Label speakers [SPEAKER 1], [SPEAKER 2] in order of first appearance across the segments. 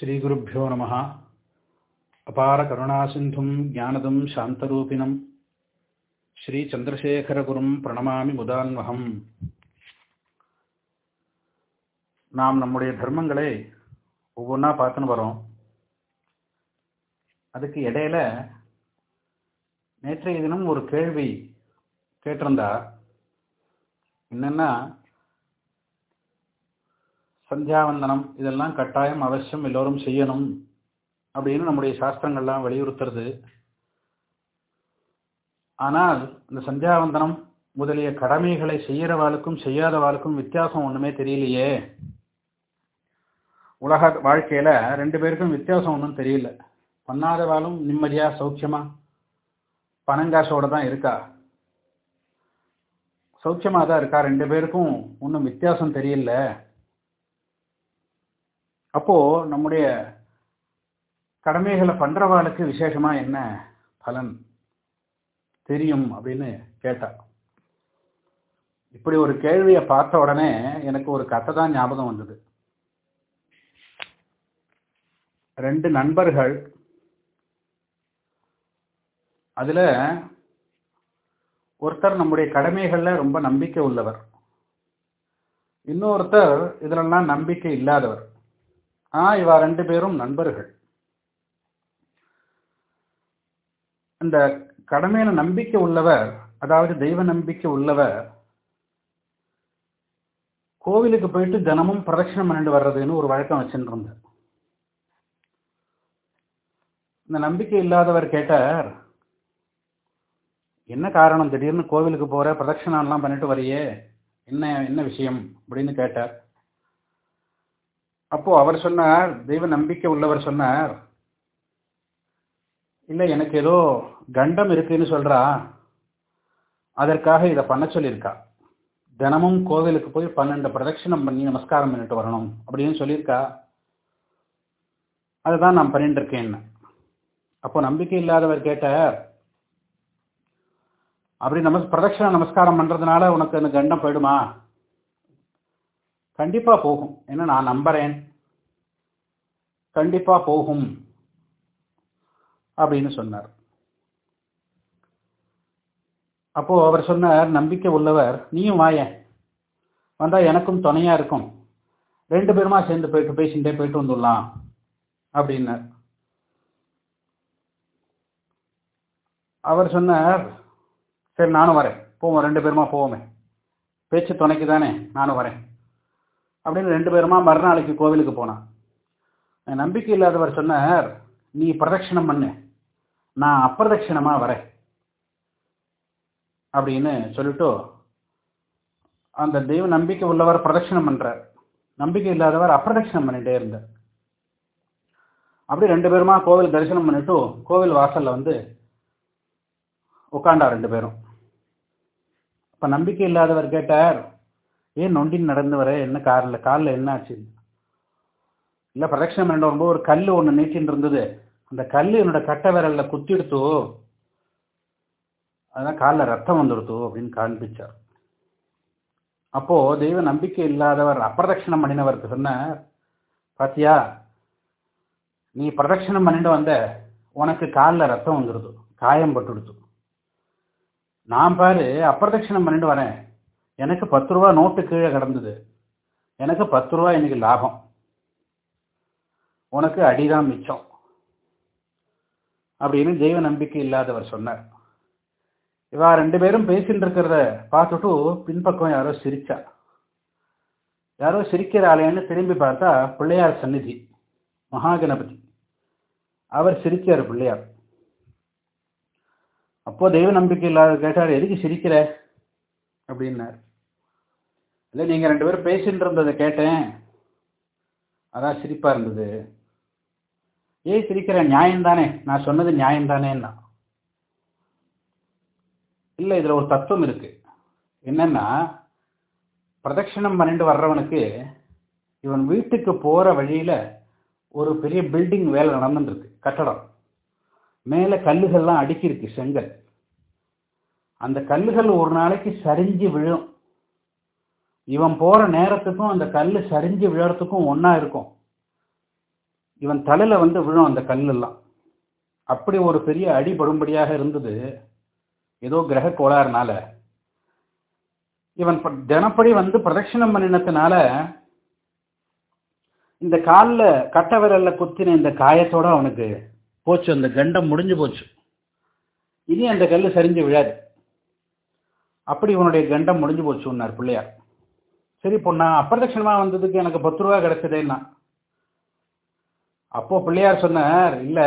[SPEAKER 1] ஸ்ரீகுருப்போ நம. அபார கருணாசிந்தும் ஜானதம் சாந்தரூபிணம். ஸ்ரீ சந்திரசேகரகுரும் பிரணமாமி முதான்வகம் நாம் நம்முடைய தர்மங்களை ஒவ்வொன்றா பார்த்துன்னு வரோம். அதுக்கு இடையில நேற்றைய தினம் ஒரு கேள்வி கேட்டிருந்தா என்னென்னா சந்தியாவந்தனம் இதெல்லாம் கட்டாயம் அவசியம் எல்லோரும் செய்யணும் அப்படின்னு நம்முடைய சாஸ்திரங்கள்லாம் வலியுறுத்துறது. ஆனால் இந்த சந்தியாவந்தனம் முதலிய கடமைகளை செய்யறவாளுக்கும் செய்யாதவாளுக்கும் வித்தியாசம் ஒன்றுமே தெரியலையே. உலக வாழ்க்கையில் ரெண்டு பேருக்கும் வித்தியாசம் ஒன்றும் தெரியல. பண்ணாதவாளும் நிம்மதியாக சௌக்கியமாக பணங்காசோட தான் இருக்கா? சௌக்கியமாக தான் இருக்கா? ரெண்டு பேருக்கும் ஒன்றும் வித்தியாசம் தெரியல. அப்போ நம்முடைய கடமைகளை பண்றவாளுக்கு விசேஷமா என்ன பலன்? தெரியும் அப்படின்னு கேட்டா. இப்படி ஒரு கேள்வியை பார்த்த உடனே எனக்கு ஒரு கதை தான் ஞாபகம் வந்தது. ரெண்டு நண்பர்கள். அதுல ஒருத்தர் நம்முடைய கடமைகள்ல ரொம்ப நம்பிக்கை உள்ளவர். இன்னொருத்தர் இதுலலாம் நம்பிக்கை இல்லாதவர். ஆ இவா ரெண்டு பேரும் நண்பர்கள். இந்த கடமையில நம்பிக்கை உள்ளவர் அதாவது தெய்வ நம்பிக்கை உள்ளவர் கோவிலுக்கு போயிட்டு தினமும் பிரதட்சணம் பண்ணிட்டு வர்றதுன்னு ஒரு வழக்கம் வச்சுட்டு இருந்தார். இந்த நம்பிக்கை இல்லாதவர் கேட்டார் என்ன காரணம்? திடீர்னு கோவிலுக்கு போற பிரதட்சணம் எல்லாம் பண்ணிட்டு வரையே என்ன என்ன விஷயம்? அப்படின்னு கேட்டார். அப்போ அவர் சொன்னார் தெய்வ நம்பிக்கை உள்ளவர் சொன்னார். இல்லை எனக்கு ஏதோ கண்டம் இருக்குன்னு சொல்றா. அதற்காக இதை பண்ண சொல்லியிருக்கா. தினமும் கோவிலுக்கு போய் பன்னெண்டு பிரதட்சிணம் பண்ணி நமஸ்காரம் பண்ணிட்டு வரணும். அப்படின்னு சொல்லியிருக்கா. அதுதான் நான் பண்ணிட்டு இருக்கேன். அப்போ நம்பிக்கை இல்லாதவர் கேட்டார் அப்படி நம பிரதட்சிண நமஸ்காரம் பண்ணுறதுனால உனக்கு அந்த கண்டம் போயிடுமா? கண்டிப்பாக போகும். ஏன்னா நான் நம்புறேன். கண்டிப்பாக போகும். அப்படின்னு சொன்னார். அப்போ அவர் சொன்னார் நம்பிக்கை உள்ளவர் நீயும் வாயேன். வந்தா எனக்கும் துணையா இருக்கும். ரெண்டு பேருமா சேர்ந்து போயிட்டு பேசிட்டே போயிட்டு வந்துடலாம் அப்படின்னார். அவர் சொன்னார் சரி நானும் வரேன். போவோம் ரெண்டு பேருமா போவோமே. பேச்சு துணைக்கு தானே நானும் வரேன். அப்படின்னு ரெண்டு பேருமா மறுநாளைக்கு கோவிலுக்கு போனான். நம்பிக்கை இல்லாதவர் சொன்னார் நீ பிரதட்சிணம் பண்ணு. நான் அப்பிரதட்சிணமா வரேன். அப்படின்னு சொல்லிட்டு அந்த தெய்வ நம்பிக்கை உள்ளவர் பிரதட்சிணம் பண்றார். நம்பிக்கை இல்லாதவர் அப்பிரதட்சிணம் பண்ணிட்டே இருந்தார். அப்படி ரெண்டு பேருமா கோவில் தரிசனம் பண்ணிட்டு கோவில் வாசல்ல வந்து உட்காண்டா ரெண்டு பேரும். அப்ப நம்பிக்கை இல்லாதவர் கேட்டார் ஏன் நொண்டின் நடந்து வர? என்ன காரில் காலில் என்ன ஆச்சு? இல்லை பிரதட்சணம் பண்ணிட்டு வரும்போது ஒரு கல் ஒன்று நீட்டின்னு இருந்தது. அந்த கல் என்னோட கட்டை விரல்ல குத்திடுத்து அதான் காலில் ரத்தம் வந்துடுத்து அப்படின்னு காண்பிச்சார். அப்போ தெய்வ நம்பிக்கை இல்லாதவர் அப்பிரதட்சிணம் பண்ணினவருக்கு சொன்னார் பாத்தியா நீ பிரதட்சிணம் பண்ணிட்டு வந்த உனக்கு காலில் ரத்தம் வந்துடுது காயம் பட்டுடுத்து நான் பாரு அப்பிரதட்சிணம் பண்ணிட்டு வரேன். எனக்கு பத்து ரூபா நோட்டு கீழே கிடந்தது. எனக்கு பத்து ரூபா இன்னைக்கு லாபம். உனக்கு அடிதான் மிச்சம். அப்படின்னு தெய்வ நம்பிக்கை இல்லாதவர் சொன்னார். இவா ரெண்டு பேரும் பேசிட்டு இருக்கிறத பார்த்துட்டு பின்பக்கம் யாரோ சிரிச்சா. யாரோ சிரிக்கிறாளேன்னு திரும்பி பார்த்தா பிள்ளையார் சந்நிதி மகாகணபதி. அவர் சிரிச்சார் பிள்ளையார். அப்போ தெய்வ நம்பிக்கை இல்லாத கேட்டார் எதுக்கு சிரிக்கிற? அப்படின்னார். இல்லை நீங்கள் ரெண்டு பேரும் பேசிட்டு இருந்ததை கேட்டேன். அதான் சிரிப்பாக இருந்தது. ஏய் சிரிக்கிற நியாயம்தானே? நான் சொன்னது நியாயம்தானேன்னா. இல்லை இதில் ஒரு தத்துவம் இருக்கு. என்னன்னா பிரதட்சிணம் பண்ணிட்டு வர்றவனுக்கு இவன் வீட்டுக்கு போகிற வழியில் ஒரு பெரிய பில்டிங் வேலை நடந்துருக்கு கட்டடம். மேலே கல்லுகள்லாம் அடுக்கியிருக்கு செங்கல். அந்த கல்லுகள் ஒரு நாளைக்கு சரிஞ்சு விழும். இவன் போகிற நேரத்துக்கும் அந்த கல் சரிஞ்சு விழறதுக்கும் ஒன்றா இருக்கும். இவன் தலையில் வந்து விழும் அந்த கல்லெல்லாம். அப்படி ஒரு பெரிய அடிபடும்படியாக இருந்தது. ஏதோ கிரக கோளாறுனால. இவன் தினப்படி வந்து பிரதட்சிணம் பண்ணினத்தினால இந்த காலில் கட்ட விரல்ல குத்தின இந்த காயத்தோட அவனுக்கு போச்சு. அந்த கண்டம் முடிஞ்சு போச்சு. இனி அந்த கல் சரிஞ்சு விழாது. அப்படி இவனுடைய கண்டம் முடிஞ்சு போச்சுன்னார் பிள்ளையார். சரி பொண்ணா அப்பிரதட்சிணமாக வந்ததுக்கு எனக்கு பத்து ரூபா கிடைச்சதேன்னா. அப்போ பிள்ளையார் சொன்னார் இல்ல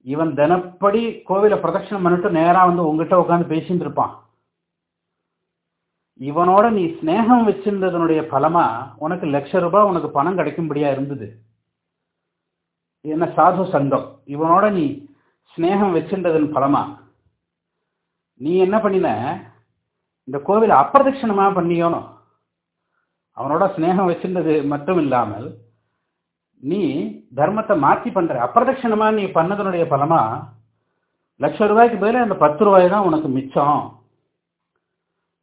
[SPEAKER 1] இவன் தினப்படி கோவில பிரதட்சணம் பண்ணிட்டு நேரா வந்து உங்ககிட்ட உட்காந்து பேசிட்டு இருப்பான். இவனோட நீ ஸ்னேகம் வச்சிருந்ததனுடைய பலமா உனக்கு லட்ச ரூபாய் உனக்கு பணம் கிடைக்கும்படியா இருந்தது. என்ன சாது சங்கம். இவனோட நீ ஸ்னேகம் வச்சிருந்ததன் பலமா? நீ என்ன பண்ணின? இந்த கோவிலை அப்பிரதட்சணமா பண்ணியோனும் அவனோட ஸ்னேகம் வச்சிருந்தது மட்டும் இல்லாமல் நீ தர்மத்தை மாற்றி பண்ணுற அப்பிரதட்சணமா நீ பண்ணதனுடைய பலமாக லட்ச ரூபாய்க்கு பதிலா அந்த பத்து ரூபாய் தான் உனக்கு மிச்சம்.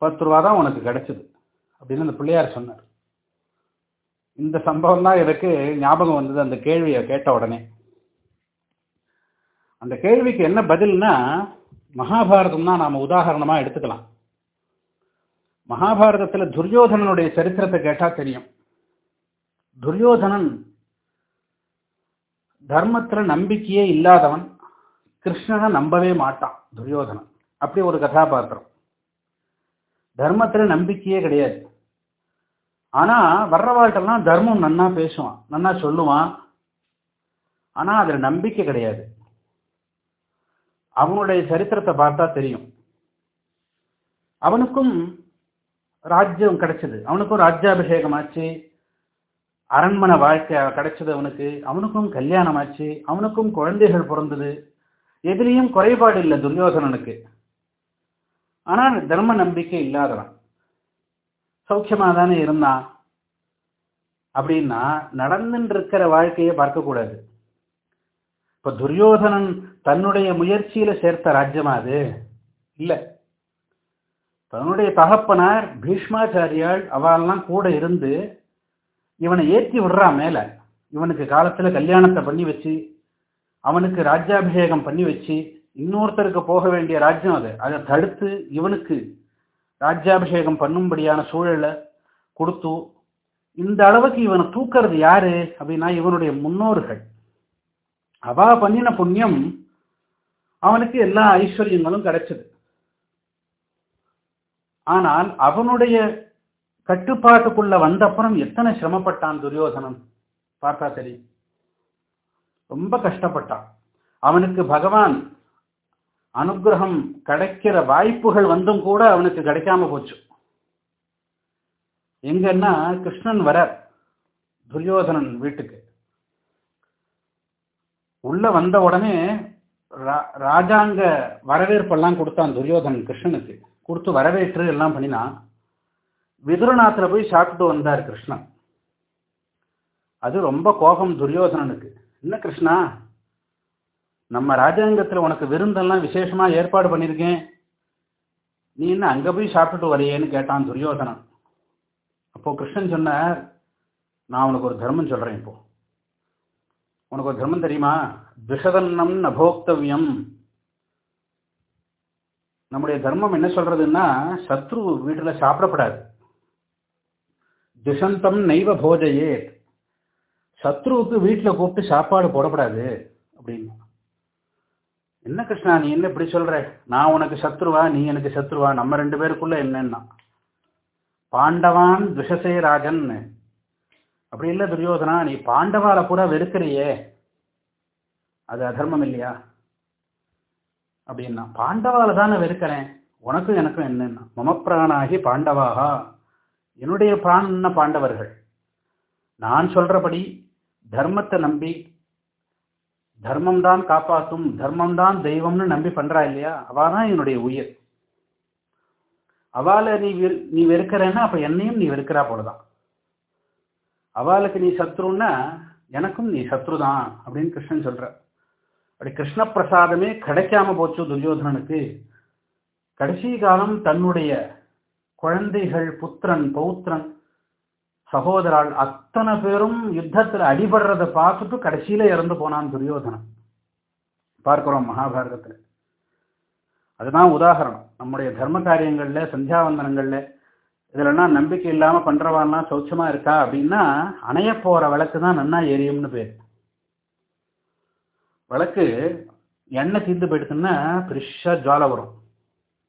[SPEAKER 1] பத்து ரூபா தான் உனக்கு கிடைச்சிது. அப்படின்னு அந்த பிள்ளையார் சொன்னார். இந்த சம்பவம் தான் எனக்கு ஞாபகம் வந்தது. அந்த கேள்வியை கேட்ட உடனே. அந்த கேள்விக்கு என்ன பதில்னா மகாபாரதம் தான் நாம் உதாரணமா எடுத்துக்கலாம். மகாபாரதத்தில் துரியோதனனுடைய சரித்திரத்தை கேட்டால் தெரியும். துரியோதனன் தர்மத்துல நம்பிக்கையே இல்லாதவன் கிருஷ்ணனை நம்பவே மாட்டான் துரியோதனன். அப்படி ஒரு கதாபாத்திரம். தர்மத்துல நம்பிக்கையே கிடையாது. ஆனா வர்றவாழ்க்கெல்லாம் தர்மம் நன்னா பேசுவான் நன்னா சொல்லுவான். ஆனா அதுல நம்பிக்கை கிடையாது. அவனுடைய சரித்திரத்தை பார்த்தா தெரியும். அவனுக்கும் ராஜ்யம் கிடைச்சது. அவனுக்கும் ராஜ்யாபிஷேகம் ஆச்சு. அரண்மனை வாழ்க்கை கிடைச்சது அவனுக்கு. அவனுக்கும் கல்யாணம் ஆச்சு அவனுக்கும் குழந்தைகள் பிறந்தது. எதிரியும் குறைபாடு இல்லை துரியோதனனுக்கு. ஆனால் தர்ம நம்பிக்கை இல்லாதவன். சௌக்கியமா தானே இருந்தான். அப்படின்னா நடந்துட்டு இருக்கிற வாழ்க்கையை பார்க்கக்கூடாது. இப்ப துரியோதனன் தன்னுடைய முயற்சியில சேர்த்த ராஜ்யமா அது. இல்ல. தன்னுடைய தகப்பனார் பீஷ்மாச்சாரியால் அவெல்லாம் கூட இருந்து இவனை ஏற்றி விடுறா மேல. இவனுக்கு காலத்துல கல்யாணத்தை பண்ணி வச்சு அவனுக்கு ராஜ்யாபிஷேகம் பண்ணி வச்சு இன்னொருத்தருக்கு போக வேண்டிய ராஜ்யம் அது. அதை தடுத்து இவனுக்கு ராஜ்யாபிஷேகம் பண்ணும்படியான சூழலை கொடுத்து இந்த அளவுக்கு இவனை தூக்கிறது யாரு? அப்படின்னா இவனுடைய முன்னோர்கள். அவா பண்ணின புண்ணியம் அவனுக்கு எல்லா ஐஸ்வர்யங்களும் கிடைச்சது. ஆனால் அவனுடைய கட்டுப்பாட்டுக்குள்ள வந்தப்புறம் எத்தனை சிரமப்பட்டான் துரியோதனன்? பார்த்தா தெரியும். ரொம்ப கஷ்டப்பட்டான். அவனுக்கு பகவான் அனுகிரகம் கிடைக்கிற வாய்ப்புகள் வந்தும் கூட அவனுக்கு கிடைக்காம போச்சு. எங்கன்னா கிருஷ்ணன் வர துரியோதனன் வீட்டுக்கு. உள்ள வந்த உடனே ரா- ராஜாங்க வரவேற்பெல்லாம் கொடுத்தான் துரியோதனன் கிருஷ்ணனுக்கு. கொடுத்து வரவேற்று எல்லாம் பண்ணினான். விதுரநாத்தில் போய் சாப்பிட்டு வந்தார் கிருஷ்ணன். அது ரொம்ப கோபம் துரியோதனனுக்கு. என்ன கிருஷ்ணா நம்ம ராஜாங்கத்தில் உனக்கு விருந்தெல்லாம் விசேஷமாக ஏற்பாடு பண்ணியிருக்கேன். நீ என்ன அங்கே போய் சாப்பிட்டுட்டு வரையேன்னு கேட்டான் துரியோதனன். அப்போ கிருஷ்ணன் சொன்னார் நான் உனக்கு ஒரு தர்மம் சொல்கிறேன் இப்போ. உனக்கு ஒரு தர்மம் தெரியுமா? துஷதன்னம் நபோக்தவியம் நம்முடைய தர்மம் என்ன சொல்றதுன்னா சத்ரு வீட்டில் சாப்பிடப்படாது. துஷந்தம் நைவ போஜையே சத்ருவுக்கு வீட்டில் கூப்பிட்டு சாப்பாடு போடப்படாது அப்படின்னு. என்ன கிருஷ்ணா நீ என்ன இப்படி சொல்ற? நான் உனக்கு சத்ருவா நீ எனக்கு சத்ருவா நம்ம ரெண்டு பேருக்குள்ள என்னன்னா? பாண்டவான் துஷசே ராஜன். அப்படி இல்லை துரியோதனா நீ பாண்டவால பூரா வெறுக்கிறியே. அது அதர்மம் இல்லையா? அப்படின்னா பாண்டவால தானே வெறுக்கிறேன். உனக்கும் எனக்கும் என்னன்னா? மம பிராணாகி பாண்டவாகா. என்னுடைய பிராண பாண்டவர்கள்? நான் சொல்றபடி தர்மத்தை நம்பி தர்மம் தான் காப்பாற்றும் தர்மம் தான் தெய்வம்னு நம்பி பண்றா இல்லையா? அவா தான் என்னுடைய உயிர். அவால நீ வெறு- நீ வெறுக்கிறேன்னா அப்ப என்னையும் நீ வெறுக்கிறா போலதான். அவளுக்கு நீ சத்ருன்னா எனக்கும் நீ சத்ரு தான் அப்படின்னு கிருஷ்ணன் சொல்ற அப்படி கிருஷ்ண பிரசாதமே கிடைக்காம போச்சு துரியோதனனுக்கு. கடைசி காலம் தன்னுடைய குழந்தைகள் புத்திரன் பௌத்திரன் சகோதரால் அத்தனை பேரும் யுத்தத்தில் அடிபடுறதை பார்த்துட்டு கடைசியில இறந்து போனான் துரியோதனன். பார்க்கிறோம் மகாபாரதத்தில். அதுதான் உதாகரணம். நம்முடைய தர்ம காரியங்கள்ல சந்தியாவந்தனங்கள்ல இதுலலாம் நம்பிக்கை இல்லாம பண்றவான்லாம் சௌச்சமா இருக்கா அப்படின்னா அணைய போற விளக்கு தான் நன்னா எரியும்னு பேர். விளக்கு எண்ணெய் தீர்ந்து போயிடுச்சுன்னா பெருசா ஜுவாலை வரும்.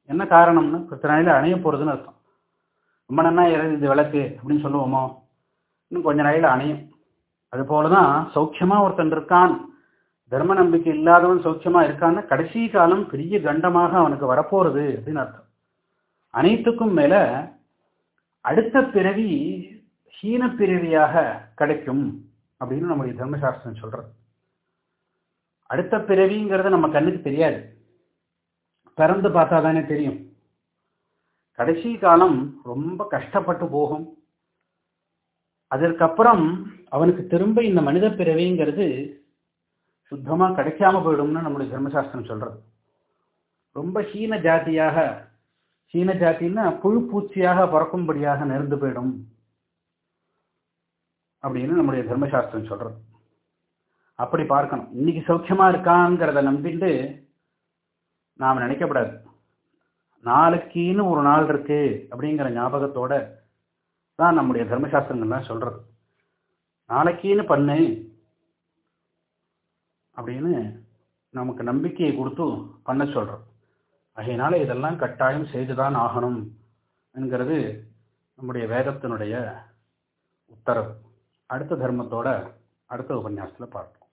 [SPEAKER 1] என்ன காரணம்னு? பத்து அணைய போறதுன்னு அர்த்தம். ரொம்ப நன்னா எரியுது விளக்கு அப்படின்னு சொல்லுவோமோ? இன்னும் கொஞ்ச நாளையில அணையும். அது போலதான் சௌக்கியமா ஒருத்தன் இருக்கான். தர்ம நம்பிக்கை இல்லாதவன் சௌக்கியமா இருக்கான்னு கடைசி காலம் பெரிய கண்டமாக அவனுக்கு வரப்போறது அப்படின்னு அர்த்தம். அனைத்துக்கும் மேல அடுத்த பிறவி ஹீன பிறவியாக கிடைக்கும் அப்படின்னு நம்முடைய தர்மசாஸ்திரம் சொல்றது. அடுத்த பிறவிங்கிறது நம்ம கண்ணுக்கு தெரியாது. பிறந்து பார்த்தா தானே தெரியும். கடைசி காலம் ரொம்ப கஷ்டப்பட்டு போகும். அதற்கப்புறம் அவனுக்கு திரும்ப இந்த மனித பிறவிங்கிறது சுத்தமாக கிடைக்காம போயிடும்னு நம்முடைய தர்மசாஸ்திரம் சொல்றது. ரொம்ப ஹீன ஜாதியாக ஹீன ஜாத்தின்னா புழு பூச்சியாக பறக்கும்படியாக நேர்ந்து போயிடும் அப்படின்னு நம்முடைய தர்மசாஸ்திரம் சொல்றது. அப்படி பார்க்கணும். இன்னைக்கு சௌக்கியமா இருக்காங்கிறத நம்பிட்டு நாம் நினைக்கப்படாது நாளைக்குன்னு ஒரு நாள் இருக்கு அப்படிங்கிற ஞாபகத்தோட தான் நம்முடைய தர்மசாஸ்திரங்கள்லாம் சொல்றது. நாளைக்குன்னு பண்ணு அப்படின்னு நமக்கு நம்பிக்கையை கொடுத்து பண்ண சொல்றோம். ஆகையினால இதெல்லாம் கட்டாயம் செய்துதான் ஆகணும் என்கிறது நம்முடைய வேதத்தினுடைய உத்தரவு. அடுத்த தர்மத்தோட அடுத்த உபன்யாசத்தில் பார்ப்போம்.